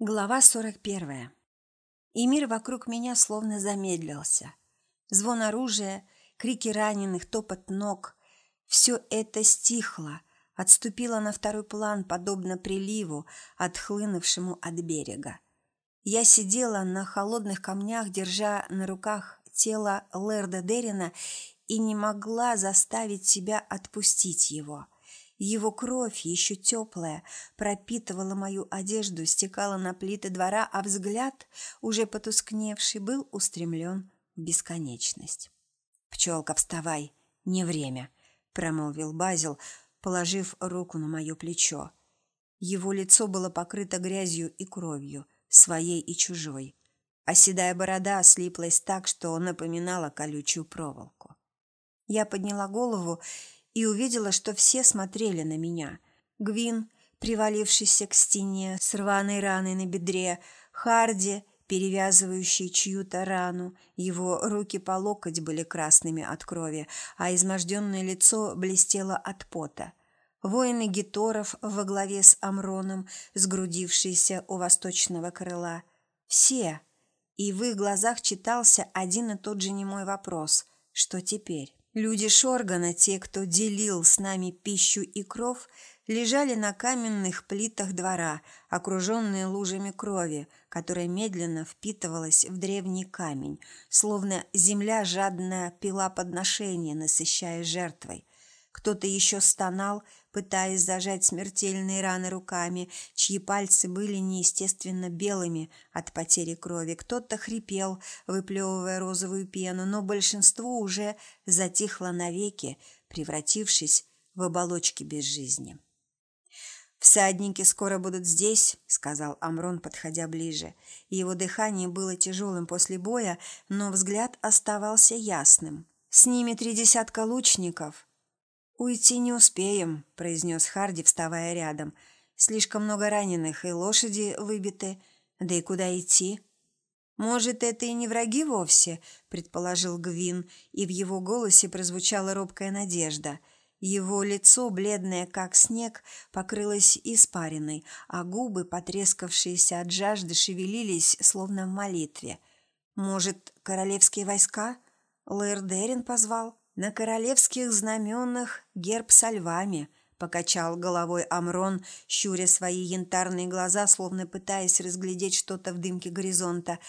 Глава 41. И мир вокруг меня словно замедлился. Звон оружия, крики раненых, топот ног – все это стихло, отступило на второй план, подобно приливу, отхлынувшему от берега. Я сидела на холодных камнях, держа на руках тело Лерда Дерина и не могла заставить себя отпустить его – его кровь, еще теплая, пропитывала мою одежду, стекала на плиты двора, а взгляд, уже потускневший, был устремлен в бесконечность. «Пчелка, вставай! Не время!» – промолвил Базил, положив руку на мое плечо. Его лицо было покрыто грязью и кровью, своей и чужой, а седая борода слиплась так, что напоминала колючую проволоку. Я подняла голову и увидела, что все смотрели на меня. Гвин, привалившийся к стене с рваной раной на бедре, Харди, перевязывающий чью-то рану, его руки по локоть были красными от крови, а изможденное лицо блестело от пота. Воины гиторов во главе с Амроном, сгрудившиеся у восточного крыла. Все. И в их глазах читался один и тот же немой вопрос «Что теперь?». Люди Шоргана, те, кто делил с нами пищу и кров, лежали на каменных плитах двора, окруженные лужами крови, которая медленно впитывалась в древний камень, словно земля жадно пила подношение, насыщая жертвой. Кто-то еще стонал, пытаясь зажать смертельные раны руками, чьи пальцы были неестественно белыми от потери крови. Кто-то хрипел, выплевывая розовую пену, но большинство уже затихло навеки, превратившись в оболочки без жизни. «Всадники скоро будут здесь», — сказал Амрон, подходя ближе. Его дыхание было тяжелым после боя, но взгляд оставался ясным. «С ними три десятка лучников, «Уйти не успеем», – произнес Харди, вставая рядом. «Слишком много раненых, и лошади выбиты. Да и куда идти?» «Может, это и не враги вовсе?» – предположил Гвин, и в его голосе прозвучала робкая надежда. Его лицо, бледное как снег, покрылось испариной, а губы, потрескавшиеся от жажды, шевелились, словно в молитве. «Может, королевские войска?» Лэр Дерин позвал. «На королевских знаменах герб со львами», – покачал головой Амрон, щуря свои янтарные глаза, словно пытаясь разглядеть что-то в дымке горизонта.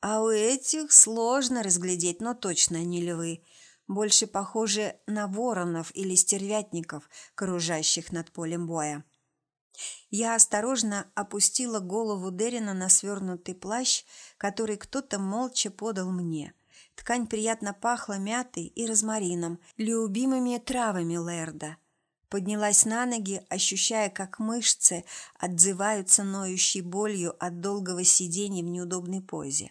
«А у этих сложно разглядеть, но точно не львы. Больше похожи на воронов или стервятников, кружащих над полем боя». Я осторожно опустила голову Дерина на свернутый плащ, который кто-то молча подал мне – Ткань приятно пахла мятой и розмарином, любимыми травами Лерда. Поднялась на ноги, ощущая, как мышцы отзываются ноющей болью от долгого сидения в неудобной позе.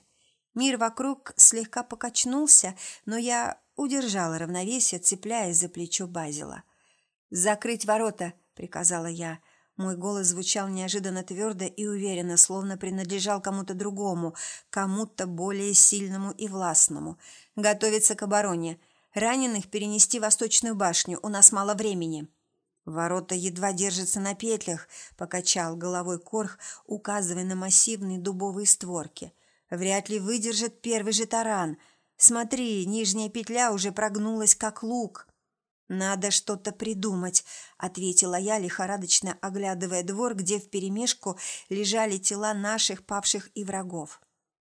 Мир вокруг слегка покачнулся, но я удержала равновесие, цепляясь за плечо Базила. «Закрыть ворота!» — приказала я. Мой голос звучал неожиданно твердо и уверенно, словно принадлежал кому-то другому, кому-то более сильному и властному. «Готовиться к обороне. Раненых перенести в Восточную башню. У нас мало времени». «Ворота едва держатся на петлях», — покачал головой Корх, указывая на массивные дубовые створки. «Вряд ли выдержит первый же таран. Смотри, нижняя петля уже прогнулась, как лук». «Надо что-то придумать», — ответила я, лихорадочно оглядывая двор, где вперемешку лежали тела наших павших и врагов.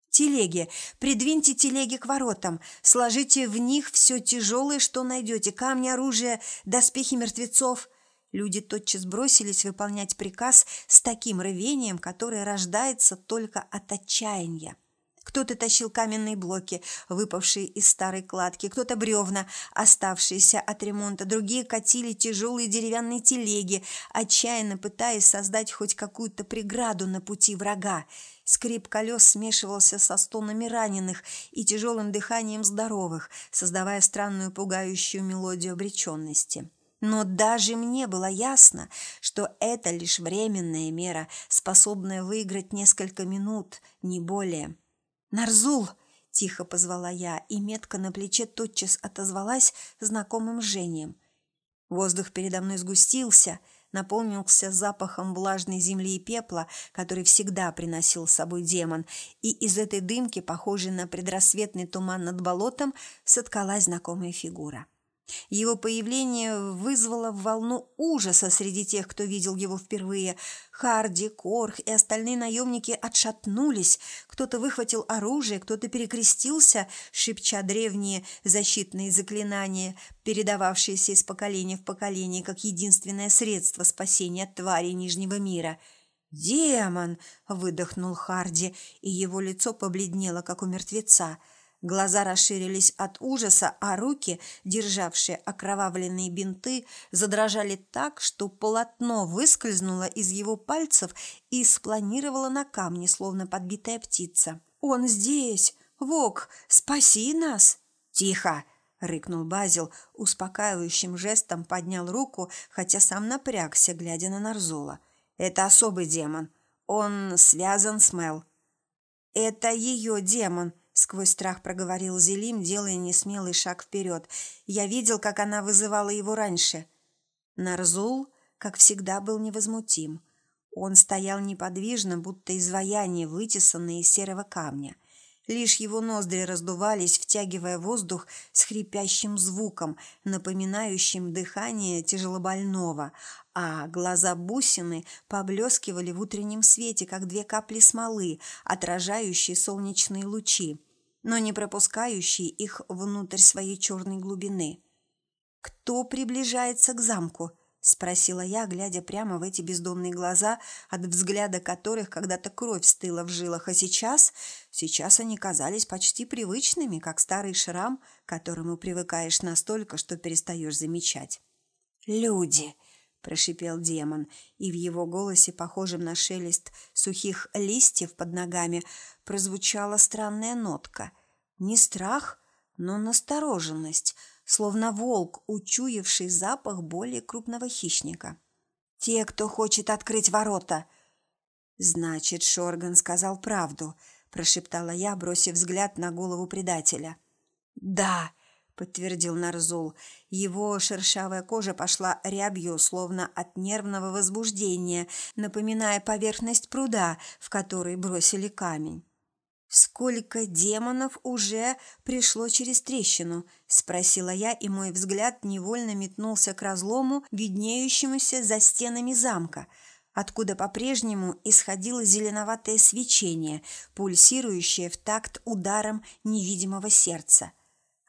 «Телеги! Придвиньте телеги к воротам! Сложите в них все тяжелое, что найдете, камни, оружие, доспехи мертвецов!» Люди тотчас бросились выполнять приказ с таким рвением, которое рождается только от отчаяния. Кто-то тащил каменные блоки, выпавшие из старой кладки, кто-то бревна, оставшиеся от ремонта, другие катили тяжелые деревянные телеги, отчаянно пытаясь создать хоть какую-то преграду на пути врага. Скрип колес смешивался со стонами раненых и тяжелым дыханием здоровых, создавая странную пугающую мелодию обреченности. Но даже мне было ясно, что это лишь временная мера, способная выиграть несколько минут, не более. «Нарзул!» – тихо позвала я, и метка на плече тотчас отозвалась знакомым жжением. Воздух передо мной сгустился, наполнился запахом влажной земли и пепла, который всегда приносил с собой демон, и из этой дымки, похожей на предрассветный туман над болотом, соткалась знакомая фигура. Его появление вызвало волну ужаса среди тех, кто видел его впервые. Харди, Корх и остальные наемники отшатнулись. Кто-то выхватил оружие, кто-то перекрестился, шепча древние защитные заклинания, передававшиеся из поколения в поколение как единственное средство спасения от тварей Нижнего мира. «Демон!» – выдохнул Харди, и его лицо побледнело, как у мертвеца – Глаза расширились от ужаса, а руки, державшие окровавленные бинты, задрожали так, что полотно выскользнуло из его пальцев и спланировало на камне, словно подбитая птица. «Он здесь! Вок, спаси нас!» «Тихо!» – рыкнул Базил, успокаивающим жестом поднял руку, хотя сам напрягся, глядя на Нарзола. «Это особый демон. Он связан с Мел». «Это ее демон!» Сквозь страх проговорил Зелим, делая несмелый шаг вперед. Я видел, как она вызывала его раньше. Нарзул, как всегда, был невозмутим. Он стоял неподвижно, будто изваяние, вытесанное из серого камня. Лишь его ноздри раздувались, втягивая воздух с хрипящим звуком, напоминающим дыхание тяжелобольного, а глаза бусины поблескивали в утреннем свете, как две капли смолы, отражающие солнечные лучи, но не пропускающие их внутрь своей черной глубины. «Кто приближается к замку?» – спросила я, глядя прямо в эти бездонные глаза, от взгляда которых когда-то кровь стыла в жилах, а сейчас... Сейчас они казались почти привычными, как старый шрам, к которому привыкаешь настолько, что перестаешь замечать. «Люди!» – прошипел демон, и в его голосе, похожем на шелест сухих листьев под ногами, прозвучала странная нотка. Не страх, но настороженность, словно волк, учуявший запах более крупного хищника. «Те, кто хочет открыть ворота!» «Значит, Шорган сказал правду», – прошептала я, бросив взгляд на голову предателя. «Да!» Подтвердил Нарзул. Его шершавая кожа пошла рябью, словно от нервного возбуждения, напоминая поверхность пруда, в который бросили камень. «Сколько демонов уже пришло через трещину?» – спросила я, и мой взгляд невольно метнулся к разлому, виднеющемуся за стенами замка, откуда по-прежнему исходило зеленоватое свечение, пульсирующее в такт ударом невидимого сердца –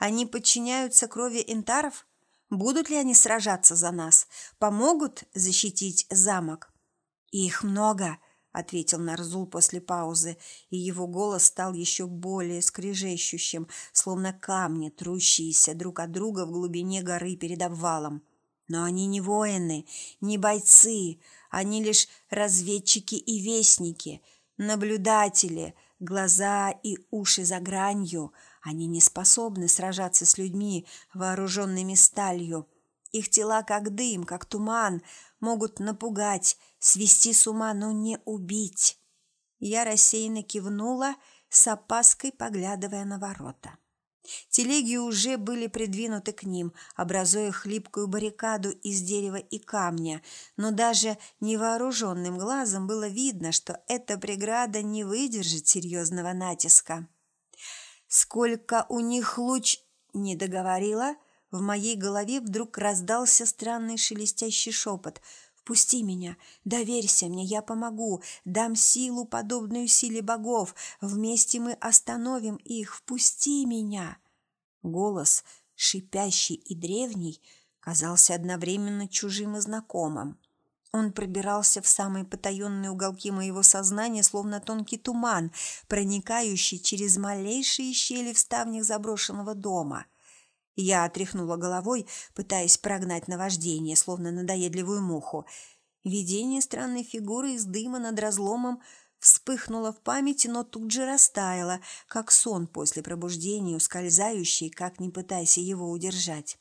они подчиняются крови энтаров? Будут ли они сражаться за нас? Помогут защитить замок? Их много, ответил Нарзул после паузы, и его голос стал еще более скрежещущим, словно камни, трущиеся друг от друга в глубине горы перед обвалом. Но они не воины, не бойцы, они лишь разведчики и вестники, наблюдатели, глаза и уши за гранью – они не способны сражаться с людьми, вооруженными сталью. Их тела, как дым, как туман, могут напугать, свести с ума, но не убить. Я рассеянно кивнула, с опаской поглядывая на ворота. Телеги уже были придвинуты к ним, образуя хлипкую баррикаду из дерева и камня, но даже невооруженным глазом было видно, что эта преграда не выдержит серьезного натиска. Сколько у них луч... Не договорила. В моей голове вдруг раздался странный шелестящий шепот. «Впусти меня, доверься мне, я помогу, дам силу, подобную силе богов. Вместе мы остановим их, впусти меня!» Голос, шипящий и древний, казался одновременно чужим и знакомым. Он пробирался в самые потаенные уголки моего сознания, словно тонкий туман, проникающий через малейшие щели в ставнях заброшенного дома. Я отряхнула головой, пытаясь прогнать наваждение, словно надоедливую муху. Видение странной фигуры из дыма над разломом вспыхнуло в памяти, но тут же растаяло, как сон после пробуждения, ускользающий, как не пытайся его удержать.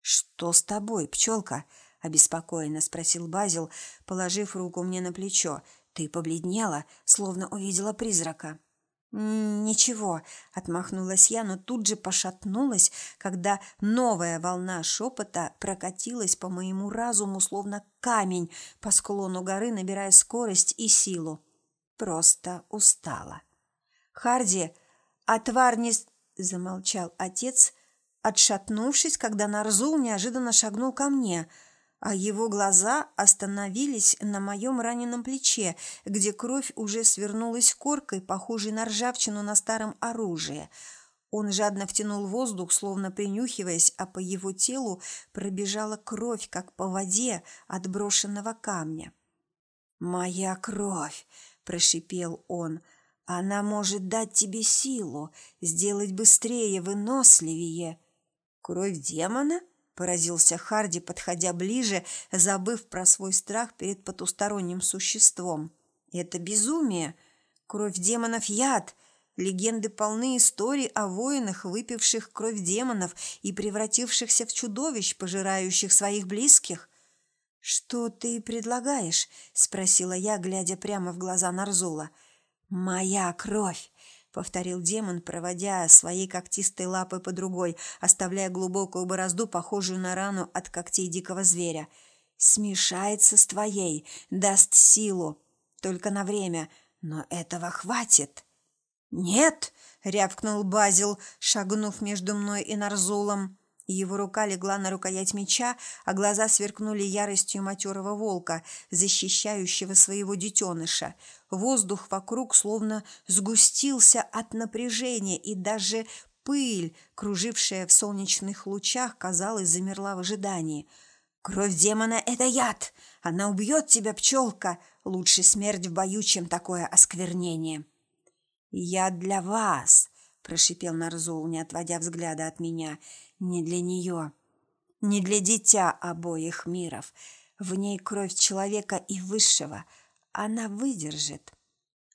«Что с тобой, пчелка?» Обеспокоенно спросил Базил, положив руку мне на плечо. Ты побледнела, словно увидела призрака. «Ничего», – отмахнулась я, но тут же пошатнулась, когда новая волна шепота прокатилась по моему разуму, словно камень по склону горы, набирая скорость и силу. Просто устала. «Харди, отвар не...» – замолчал отец, отшатнувшись, когда Нарзул неожиданно шагнул ко мне – а его глаза остановились на моем раненом плече, где кровь уже свернулась коркой, похожей на ржавчину на старом оружии. Он жадно втянул воздух, словно принюхиваясь, а по его телу пробежала кровь, как по воде от брошенного камня. «Моя кровь!» – прошипел он. «Она может дать тебе силу, сделать быстрее, выносливее». «Кровь демона?» – поразился Харди, подходя ближе, забыв про свой страх перед потусторонним существом. «Это безумие! Кровь демонов – яд!» Легенды полны историй о воинах, выпивших кровь демонов и превратившихся в чудовищ, пожирающих своих близких. «Что ты предлагаешь?» – спросила я, глядя прямо в глаза Нарзула. «Моя кровь!» — повторил демон, проводя своей когтистой лапой по другой, оставляя глубокую борозду, похожую на рану от когтей дикого зверя. «Смешается с твоей, даст силу. Только на время, но этого хватит». «Нет!» — рявкнул Базил, шагнув между мной и Нарзулом. Его рука легла на рукоять меча, а глаза сверкнули яростью матерого волка, защищающего своего детеныша. Воздух вокруг словно сгустился от напряжения, и даже пыль, кружившая в солнечных лучах, казалось, замерла в ожидании. «Кровь демона — это яд! Она убьет тебя, пчелка! Лучше смерть в бою, чем такое осквернение!» «Яд для вас!» – прошипел Нарзул, не отводя взгляда от меня – не для нее, не для дитя обоих миров. В ней кровь человека и высшего. Она выдержит.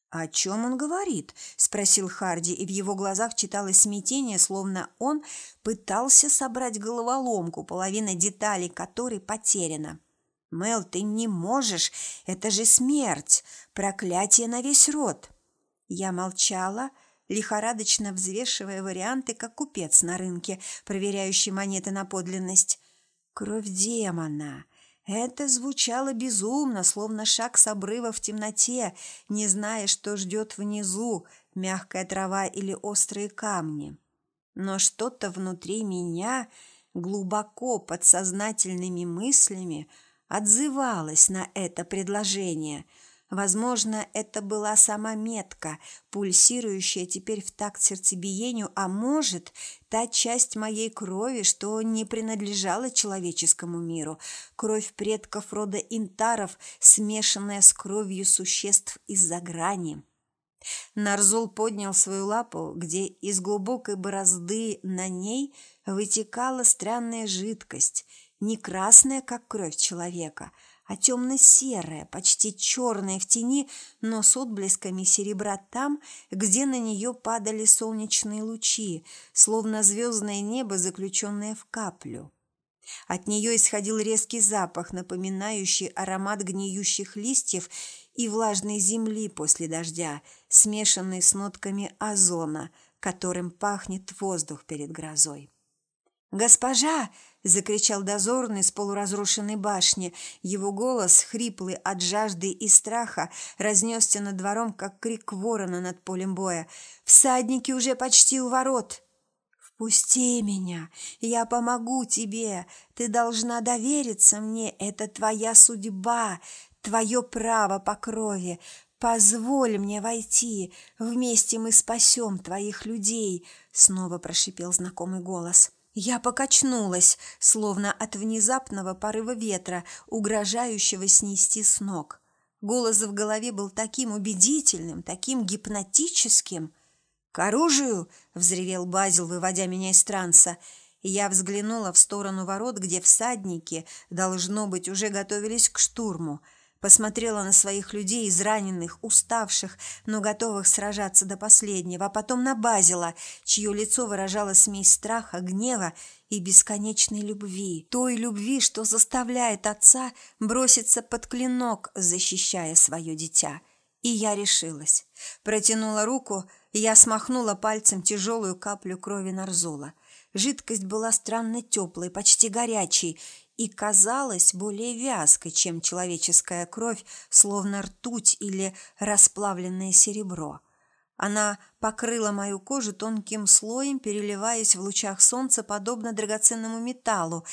«О чем он говорит?» – спросил Харди, и в его глазах читалось смятение, словно он пытался собрать головоломку, половина деталей которой потеряна. «Мел, ты не можешь! Это же смерть! Проклятие на весь род!» Я молчала, – лихорадочно взвешивая варианты, как купец на рынке, проверяющий монеты на подлинность. «Кровь демона!» Это звучало безумно, словно шаг с обрыва в темноте, не зная, что ждет внизу, мягкая трава или острые камни. Но что-то внутри меня, глубоко подсознательными мыслями, отзывалось на это предложение – Возможно, это была сама метка, пульсирующая теперь в такт сердцебиению, а может, та часть моей крови, что не принадлежала человеческому миру, кровь предков рода интаров, смешанная с кровью существ из-за грани. Нарзул поднял свою лапу, где из глубокой борозды на ней вытекала странная жидкость, не красная, как кровь человека – а темно-серая, почти черная в тени, но с отблесками серебра там, где на нее падали солнечные лучи, словно звездное небо, заключенное в каплю. От нее исходил резкий запах, напоминающий аромат гниющих листьев и влажной земли после дождя, смешанный с нотками озона, которым пахнет воздух перед грозой. «Госпожа!» – закричал дозорный с полуразрушенной башни. Его голос, хриплый от жажды и страха, разнесся над двором, как крик ворона над полем боя. «Всадники уже почти у ворот!» «Впусти меня! Я помогу тебе! Ты должна довериться мне! Это твоя судьба, твое право по крови! Позволь мне войти! Вместе мы спасем твоих людей!» Снова прошипел знакомый голос. Я покачнулась, словно от внезапного порыва ветра, угрожающего снести с ног. Голос в голове был таким убедительным, таким гипнотическим. «К оружию!» – взревел Базил, выводя меня из транса. Я взглянула в сторону ворот, где всадники, должно быть, уже готовились к штурму – Посмотрела на своих людей, израненных, уставших, но готовых сражаться до последнего, а потом на Базила, чье лицо выражало смесь страха, гнева и бесконечной любви. Той любви, что заставляет отца броситься под клинок, защищая свое дитя. И я решилась. Протянула руку, и я смахнула пальцем тяжелую каплю крови Нарзола. Жидкость была странно теплой, почти горячей, и казалась более вязкой, чем человеческая кровь, словно ртуть или расплавленное серебро. Она покрыла мою кожу тонким слоем, переливаясь в лучах солнца, подобно драгоценному металлу,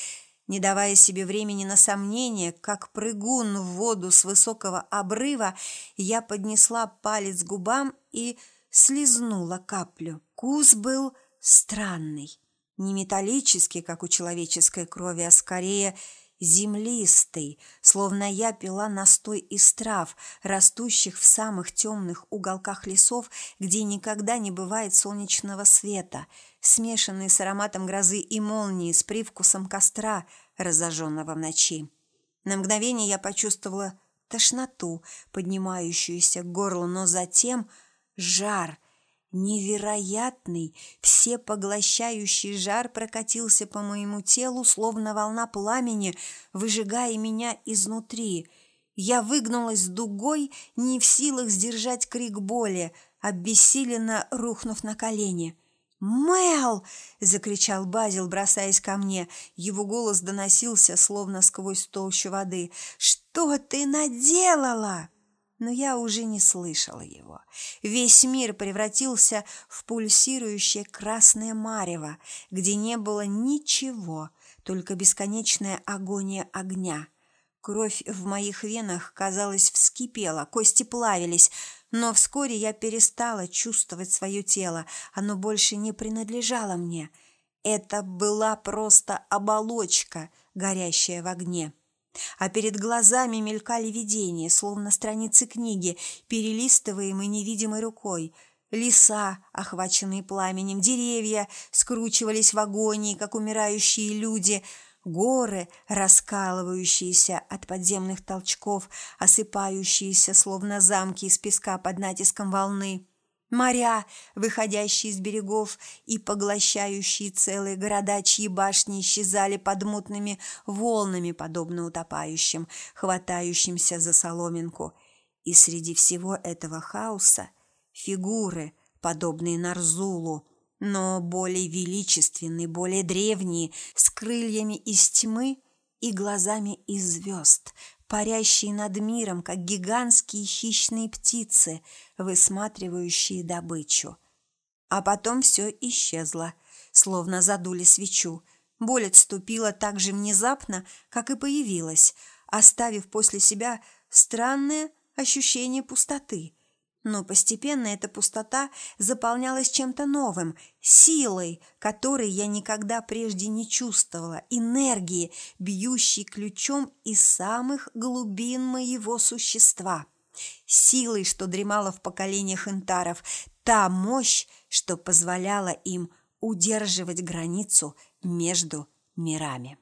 не давая себе времени на сомнение, как прыгун в воду с высокого обрыва, я поднесла палец к губам и слезнула каплю. Вкус был странный, не металлический, как у человеческой крови, а скорее землистый, словно я пила настой из трав, растущих в самых темных уголках лесов, где никогда не бывает солнечного света, смешанный с ароматом грозы и молнии, с привкусом костра, разожженного в ночи. На мгновение я почувствовала тошноту, поднимающуюся к горлу, но затем жар – Невероятный, всепоглощающий жар прокатился по моему телу, словно волна пламени, выжигая меня изнутри. Я выгнулась дугой, не в силах сдержать крик боли, обессиленно рухнув на колени. «Мэл!» – закричал Базил, бросаясь ко мне. Его голос доносился, словно сквозь толщу воды. «Что ты наделала?» Но я уже не слышала его. Весь мир превратился в пульсирующее красное марево, где не было ничего, только бесконечная агония огня. Кровь в моих венах, казалось, вскипела, кости плавились, но вскоре я перестала чувствовать свое тело, оно больше не принадлежало мне. Это была просто оболочка, горящая в огне а перед глазами мелькали видения, словно страницы книги, перелистываемые невидимой рукой. Леса, охваченные пламенем, деревья скручивались в агонии, как умирающие люди, горы, раскалывающиеся от подземных толчков, осыпающиеся, словно замки из песка под натиском волны моря, выходящие из берегов и поглощающие целые города, чьи башни исчезали под мутными волнами, подобно утопающим, хватающимся за соломинку. И среди всего этого хаоса фигуры, подобные Нарзулу, но более величественные, более древние, с крыльями из тьмы и глазами из звезд, парящие над миром, как гигантские хищные птицы, высматривающие добычу. А потом все исчезло, словно задули свечу. Боль отступила так же внезапно, как и появилась, оставив после себя странное ощущение пустоты – но постепенно эта пустота заполнялась чем-то новым, силой, которой я никогда прежде не чувствовала, энергией, бьющей ключом из самых глубин моего существа. Силой, что дремала в поколениях интаров, та мощь, что позволяла им удерживать границу между мирами.